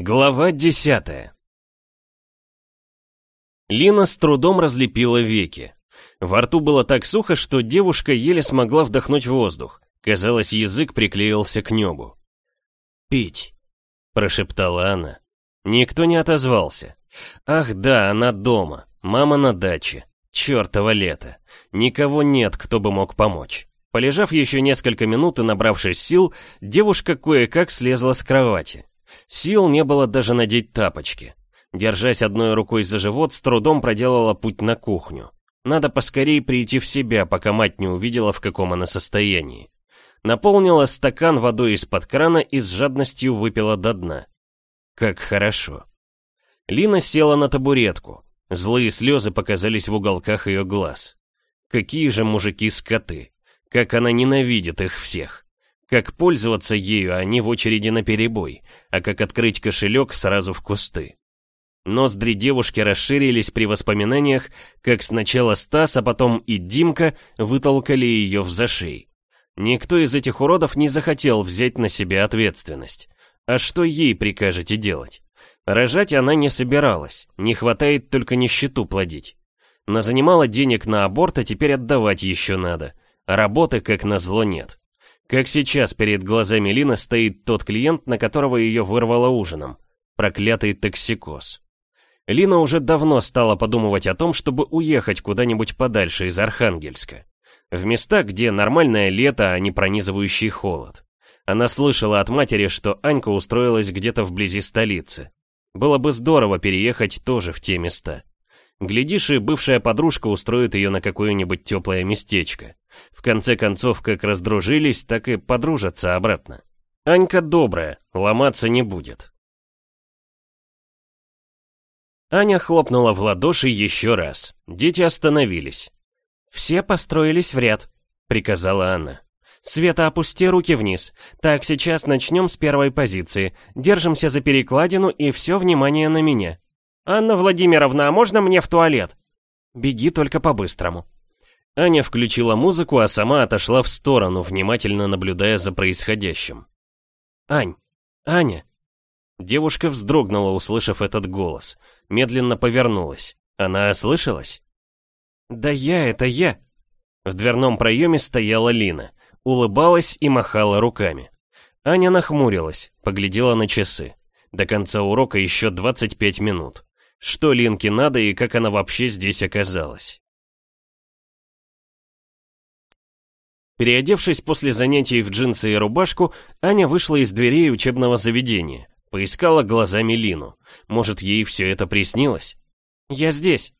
Глава десятая Лина с трудом разлепила веки. Во рту было так сухо, что девушка еле смогла вдохнуть воздух. Казалось, язык приклеился к небу. «Пить», — прошептала она. Никто не отозвался. «Ах да, она дома, мама на даче. Чёртово лето. Никого нет, кто бы мог помочь». Полежав еще несколько минут и набравшись сил, девушка кое-как слезла с кровати. Сил не было даже надеть тапочки. Держась одной рукой за живот, с трудом проделала путь на кухню. Надо поскорее прийти в себя, пока мать не увидела, в каком она состоянии. Наполнила стакан водой из-под крана и с жадностью выпила до дна. Как хорошо. Лина села на табуретку. Злые слезы показались в уголках ее глаз. Какие же мужики-скоты. Как она ненавидит их всех. Как пользоваться ею они в очереди на перебой, а как открыть кошелек сразу в кусты. Ноздри девушки расширились при воспоминаниях, как сначала Стас, а потом и Димка вытолкали ее в зашей. Никто из этих уродов не захотел взять на себя ответственность. А что ей прикажете делать? Рожать она не собиралась, не хватает только нищету плодить. Назанимала денег на аборт, а теперь отдавать еще надо. Работы, как назло, нет. Как сейчас перед глазами Лина стоит тот клиент, на которого ее вырвало ужином. Проклятый токсикоз. Лина уже давно стала подумывать о том, чтобы уехать куда-нибудь подальше из Архангельска. В места, где нормальное лето, а не пронизывающий холод. Она слышала от матери, что Анька устроилась где-то вблизи столицы. Было бы здорово переехать тоже в те места. Глядишь, и бывшая подружка устроит ее на какое-нибудь теплое местечко. В конце концов, как раздружились, так и подружатся обратно. Анька добрая, ломаться не будет. Аня хлопнула в ладоши еще раз. Дети остановились. «Все построились в ряд», — приказала она. «Света, опусти руки вниз. Так, сейчас начнем с первой позиции. Держимся за перекладину и все внимание на меня. «Анна Владимировна, а можно мне в туалет?» «Беги только по-быстрому». Аня включила музыку, а сама отошла в сторону, внимательно наблюдая за происходящим. «Ань! Аня!» Девушка вздрогнула, услышав этот голос. Медленно повернулась. Она ослышалась? «Да я, это я!» В дверном проеме стояла Лина. Улыбалась и махала руками. Аня нахмурилась, поглядела на часы. До конца урока еще 25 минут. Что Линке надо и как она вообще здесь оказалась? Переодевшись после занятий в джинсы и рубашку, Аня вышла из дверей учебного заведения. Поискала глазами Лину. Может, ей все это приснилось? «Я здесь».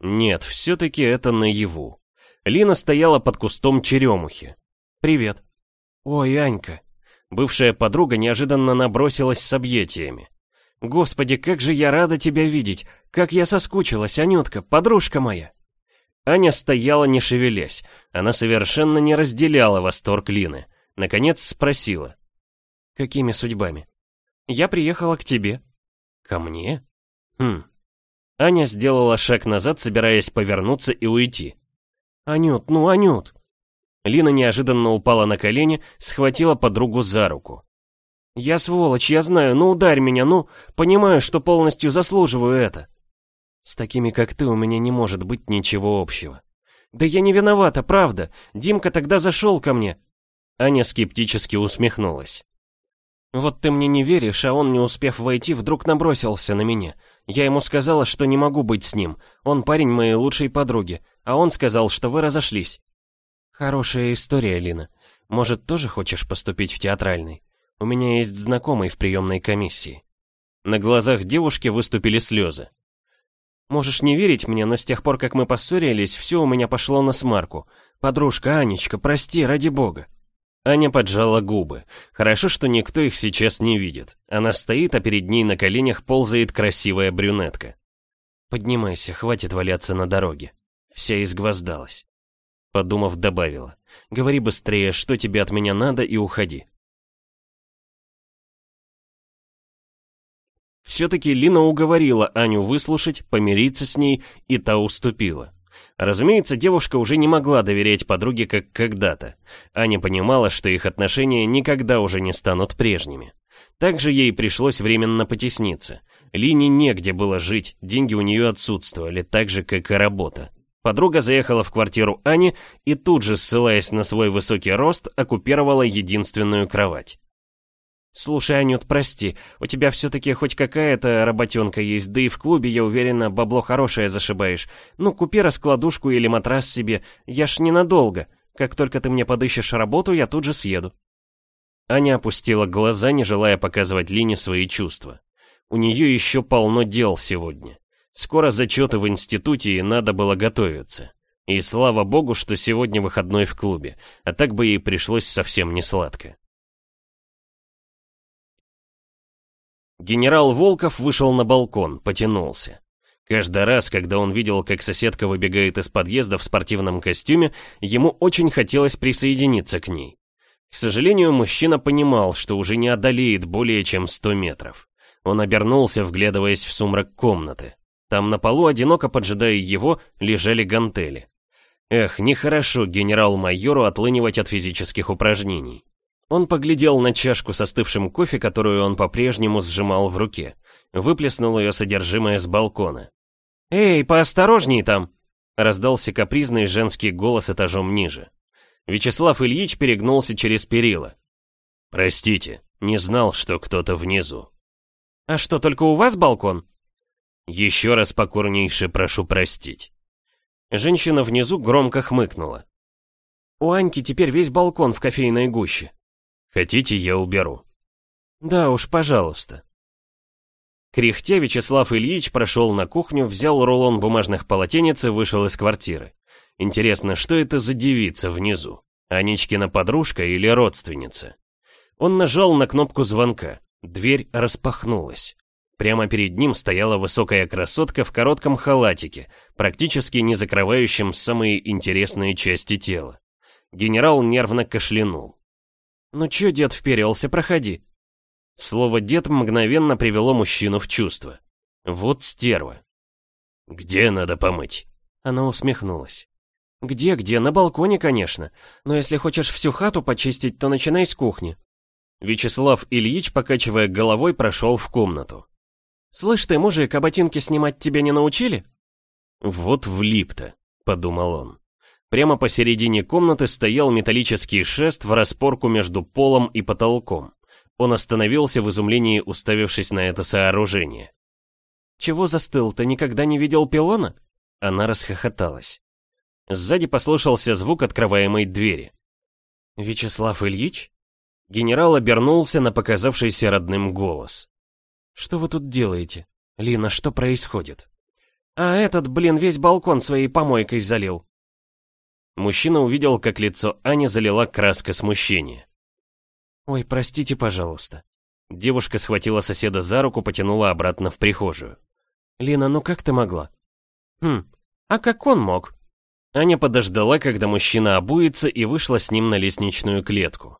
Нет, все-таки это наяву. Лина стояла под кустом черемухи. «Привет». «Ой, Анька». Бывшая подруга неожиданно набросилась с объятиями. Господи, как же я рада тебя видеть! Как я соскучилась, Анютка, подружка моя!» Аня стояла не шевелясь. Она совершенно не разделяла восторг Лины. Наконец спросила. «Какими судьбами?» «Я приехала к тебе». «Ко мне?» «Хм». Аня сделала шаг назад, собираясь повернуться и уйти. «Анют, ну, Анют!» Лина неожиданно упала на колени, схватила подругу за руку. «Я сволочь, я знаю, ну ударь меня, ну, понимаю, что полностью заслуживаю это». «С такими, как ты, у меня не может быть ничего общего». «Да я не виновата, правда. Димка тогда зашел ко мне». Аня скептически усмехнулась. «Вот ты мне не веришь, а он, не успев войти, вдруг набросился на меня. Я ему сказала, что не могу быть с ним. Он парень моей лучшей подруги, а он сказал, что вы разошлись». «Хорошая история, Лина. Может, тоже хочешь поступить в театральный?» У меня есть знакомый в приемной комиссии. На глазах девушки выступили слезы. Можешь не верить мне, но с тех пор, как мы поссорились, все у меня пошло на смарку. Подружка, Анечка, прости, ради бога. Аня поджала губы. Хорошо, что никто их сейчас не видит. Она стоит, а перед ней на коленях ползает красивая брюнетка. Поднимайся, хватит валяться на дороге. Вся изгвоздалась. Подумав, добавила. Говори быстрее, что тебе от меня надо, и уходи. Все-таки Лина уговорила Аню выслушать, помириться с ней, и та уступила. Разумеется, девушка уже не могла доверять подруге, как когда-то. Аня понимала, что их отношения никогда уже не станут прежними. Также ей пришлось временно потесниться. Лине негде было жить, деньги у нее отсутствовали, так же, как и работа. Подруга заехала в квартиру Ани и тут же, ссылаясь на свой высокий рост, оккупировала единственную кровать. «Слушай, Анют, прости, у тебя все-таки хоть какая-то работенка есть, да и в клубе, я уверена, бабло хорошее зашибаешь. Ну, купи раскладушку или матрас себе, я ж ненадолго. Как только ты мне подыщешь работу, я тут же съеду». Аня опустила глаза, не желая показывать Лине свои чувства. У нее еще полно дел сегодня. Скоро зачеты в институте, и надо было готовиться. И слава богу, что сегодня выходной в клубе, а так бы ей пришлось совсем не сладко. Генерал Волков вышел на балкон, потянулся. Каждый раз, когда он видел, как соседка выбегает из подъезда в спортивном костюме, ему очень хотелось присоединиться к ней. К сожалению, мужчина понимал, что уже не одолеет более чем 100 метров. Он обернулся, вглядываясь в сумрак комнаты. Там на полу, одиноко поджидая его, лежали гантели. Эх, нехорошо генерал-майору отлынивать от физических упражнений. Он поглядел на чашку со остывшим кофе, которую он по-прежнему сжимал в руке. Выплеснул ее содержимое с балкона. «Эй, поосторожней там!» Раздался капризный женский голос этажом ниже. Вячеслав Ильич перегнулся через перила. «Простите, не знал, что кто-то внизу». «А что, только у вас балкон?» Еще раз покорнейше прошу простить. Женщина внизу громко хмыкнула. У Аньки теперь весь балкон в кофейной гуще. Хотите, я уберу? Да уж, пожалуйста. Кряхтя Вячеслав Ильич прошел на кухню, взял рулон бумажных полотенец и вышел из квартиры. Интересно, что это за девица внизу? Анечкина подружка или родственница? Он нажал на кнопку звонка. Дверь распахнулась. Прямо перед ним стояла высокая красотка в коротком халатике, практически не закрывающем самые интересные части тела. Генерал нервно кашлянул. «Ну чё, дед вперился, проходи». Слово «дед» мгновенно привело мужчину в чувство. Вот стерва. «Где надо помыть?» Она усмехнулась. «Где-где? На балконе, конечно. Но если хочешь всю хату почистить, то начинай с кухни». Вячеслав Ильич, покачивая головой, прошел в комнату. «Слышь ты, мужик, а ботинки снимать тебя не научили?» «Вот влип-то», — подумал он. Прямо посередине комнаты стоял металлический шест в распорку между полом и потолком. Он остановился в изумлении, уставившись на это сооружение. «Чего застыл? Ты никогда не видел пилона?» Она расхохоталась. Сзади послышался звук открываемой двери. «Вячеслав Ильич?» Генерал обернулся на показавшийся родным голос. «Что вы тут делаете? Лина, что происходит?» «А этот, блин, весь балкон своей помойкой залил». Мужчина увидел, как лицо Ани залила краска смущения. «Ой, простите, пожалуйста». Девушка схватила соседа за руку, потянула обратно в прихожую. «Лина, ну как ты могла?» «Хм, а как он мог?» Аня подождала, когда мужчина обуется, и вышла с ним на лестничную клетку.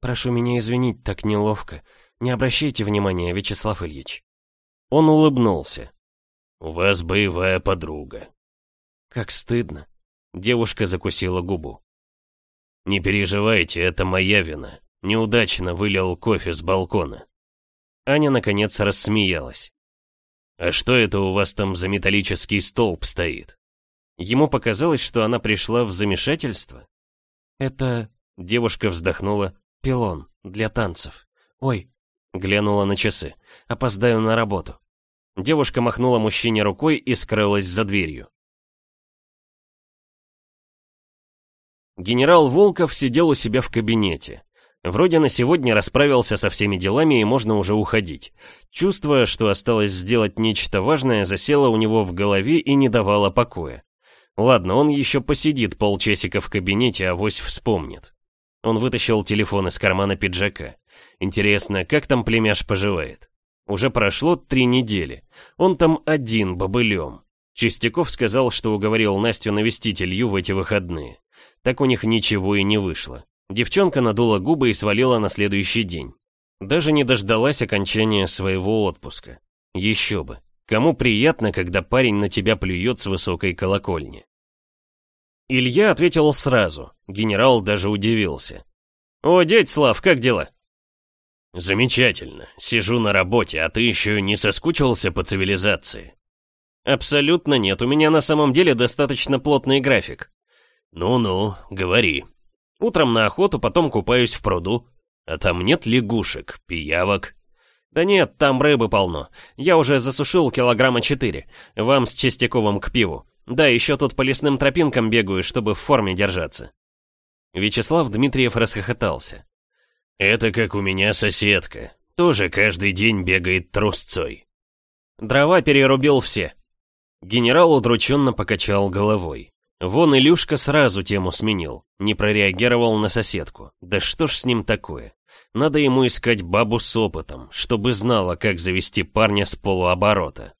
«Прошу меня извинить, так неловко. Не обращайте внимания, Вячеслав Ильич. Он улыбнулся. У вас боевая подруга. Как стыдно. Девушка закусила губу. Не переживайте, это моя вина. Неудачно вылил кофе с балкона. Аня наконец рассмеялась. «А что это у вас там за металлический столб стоит?» Ему показалось, что она пришла в замешательство. «Это...» — девушка вздохнула. «Пилон. Для танцев. Ой, Глянула на часы. Опоздаю на работу. Девушка махнула мужчине рукой и скрылась за дверью. Генерал Волков сидел у себя в кабинете. Вроде на сегодня расправился со всеми делами и можно уже уходить. Чувство, что осталось сделать нечто важное, засело у него в голове и не давало покоя. Ладно, он еще посидит полчасика в кабинете, авось вспомнит. Он вытащил телефон из кармана пиджака. Интересно, как там племяш поживает? Уже прошло три недели. Он там один, бобылем. Чистяков сказал, что уговорил Настю навестить Илью в эти выходные. Так у них ничего и не вышло. Девчонка надула губы и свалила на следующий день. Даже не дождалась окончания своего отпуска. Еще бы. Кому приятно, когда парень на тебя плюет с высокой колокольни? Илья ответил сразу. Генерал даже удивился. «О, дядь Слав, как дела?» «Замечательно. Сижу на работе, а ты еще не соскучился по цивилизации?» «Абсолютно нет. У меня на самом деле достаточно плотный график». «Ну-ну, говори. Утром на охоту, потом купаюсь в пруду. А там нет лягушек, пиявок?» «Да нет, там рыбы полно. Я уже засушил килограмма четыре. Вам с Чистяковым к пиву. Да, еще тут по лесным тропинкам бегаю, чтобы в форме держаться». Вячеслав Дмитриев расхохотался. «Это как у меня соседка. Тоже каждый день бегает трусцой». Дрова перерубил все. Генерал удрученно покачал головой. Вон Илюшка сразу тему сменил, не прореагировал на соседку. Да что ж с ним такое? Надо ему искать бабу с опытом, чтобы знала, как завести парня с полуоборота.